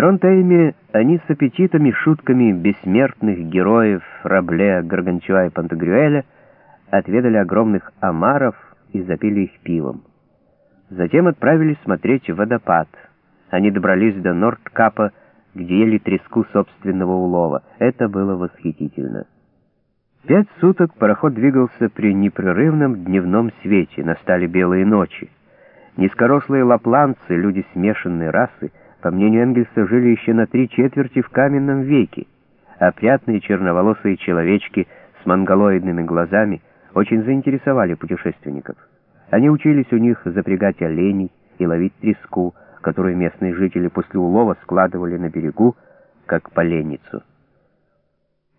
Дронтейме они с аппетитом и шутками бессмертных героев Рабле, Гаргантюа и Пантагрюэля отведали огромных омаров и запили их пивом. Затем отправились смотреть водопад. Они добрались до Нордкапа, где ели треску собственного улова. Это было восхитительно. Пять суток пароход двигался при непрерывном дневном свете, настали белые ночи. Низкорослые лапланцы, люди смешанной расы, по мнению Энгельса, жили еще на три четверти в каменном веке. Опрятные черноволосые человечки с монголоидными глазами очень заинтересовали путешественников. Они учились у них запрягать оленей и ловить треску, которую местные жители после улова складывали на берегу, как поленницу.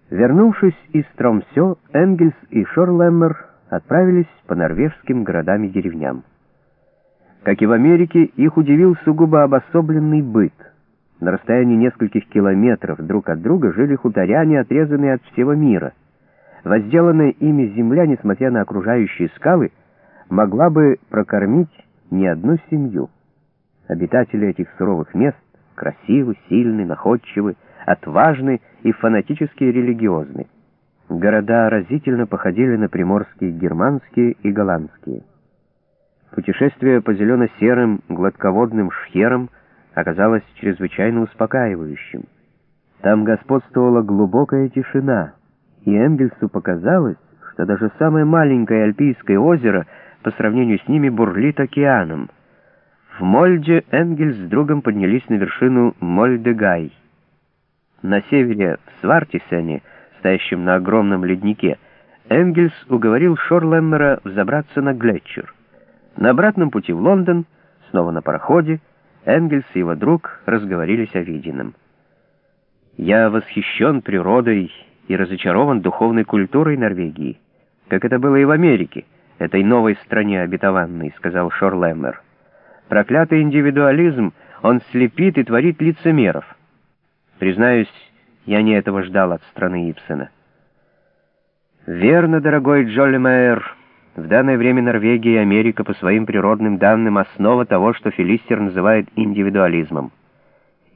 Вернувшись из Тромсё, Энгельс и Шорлеммер отправились по норвежским городам и деревням. Как и в Америке, их удивил сугубо обособленный быт. На расстоянии нескольких километров друг от друга жили хуторяне, отрезанные от всего мира. Возделанная ими земля, несмотря на окружающие скалы, могла бы прокормить не одну семью. Обитатели этих суровых мест красивы, сильны, находчивы, отважны и фанатически религиозны. Города разительно походили на приморские германские и голландские. Путешествие по зелено-серым гладководным шхерам оказалось чрезвычайно успокаивающим. Там господствовала глубокая тишина, и Энгельсу показалось, что даже самое маленькое альпийское озеро по сравнению с ними бурлит океаном. В Мольде Энгельс с другом поднялись на вершину Мольдегай. На севере, в Свартисене, стоящем на огромном леднике, Энгельс уговорил Шорлеммера взобраться на Глетчер. На обратном пути в Лондон, снова на пароходе, Энгельс и его друг разговорились о виденном. «Я восхищен природой и разочарован духовной культурой Норвегии, как это было и в Америке, этой новой стране обетованной», — сказал Шорлеммер. «Проклятый индивидуализм, он слепит и творит лицемеров. Признаюсь, я не этого ждал от страны Ипсена». «Верно, дорогой Джолли Мэйр», в данное время Норвегия и Америка по своим природным данным основа того, что Филистер называет индивидуализмом.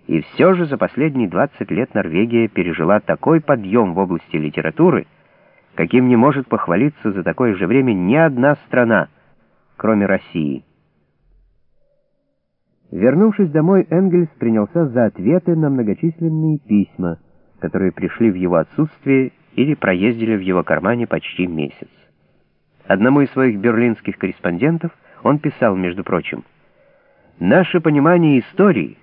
И все же за последние 20 лет Норвегия пережила такой подъем в области литературы, каким не может похвалиться за такое же время ни одна страна, кроме России. Вернувшись домой, Энгельс принялся за ответы на многочисленные письма, которые пришли в его отсутствие или проездили в его кармане почти месяц. Одному из своих берлинских корреспондентов он писал, между прочим, «Наше понимание истории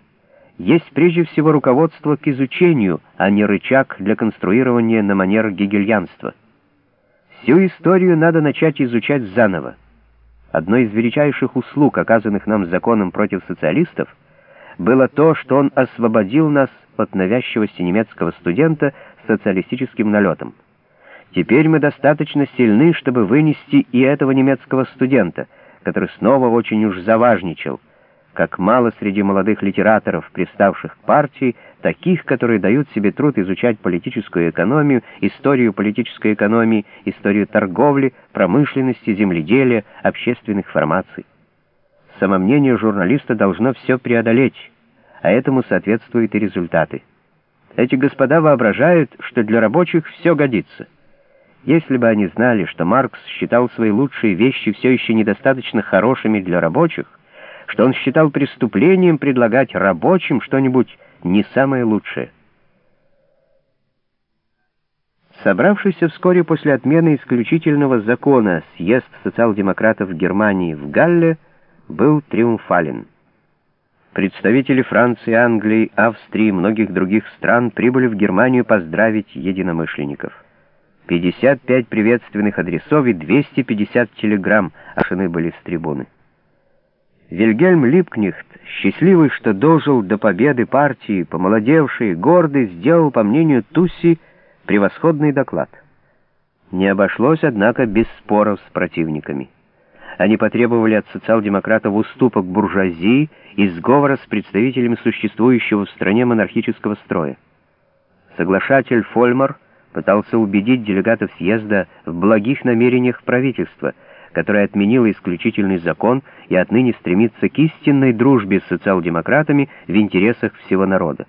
есть прежде всего руководство к изучению, а не рычаг для конструирования на манер гегельянства. Всю историю надо начать изучать заново. Одной из величайших услуг, оказанных нам законом против социалистов, было то, что он освободил нас от навязчивости немецкого студента социалистическим налетом. Теперь мы достаточно сильны, чтобы вынести и этого немецкого студента, который снова очень уж заважничал, как мало среди молодых литераторов, приставших к партии, таких, которые дают себе труд изучать политическую экономию, историю политической экономии, историю торговли, промышленности, земледелия, общественных формаций. Самомнение журналиста должно все преодолеть, а этому соответствуют и результаты. Эти господа воображают, что для рабочих все годится. Если бы они знали, что Маркс считал свои лучшие вещи все еще недостаточно хорошими для рабочих, что он считал преступлением предлагать рабочим что-нибудь не самое лучшее. Собравшийся вскоре после отмены исключительного закона съезд социал-демократов Германии в Галле был триумфален. Представители Франции, Англии, Австрии и многих других стран прибыли в Германию поздравить единомышленников. 55 приветственных адресов и 250 телеграмм ошины были с трибуны. Вильгельм Липкнехт, счастливый, что дожил до победы партии, помолодевший, гордый, сделал, по мнению Тусси, превосходный доклад. Не обошлось, однако, без споров с противниками. Они потребовали от социал-демократов уступок буржуазии и сговора с представителями существующего в стране монархического строя. Соглашатель Фольмар — пытался убедить делегатов съезда в благих намерениях правительства, которая отменила исключительный закон и отныне стремится к истинной дружбе с социал-демократами в интересах всего народа.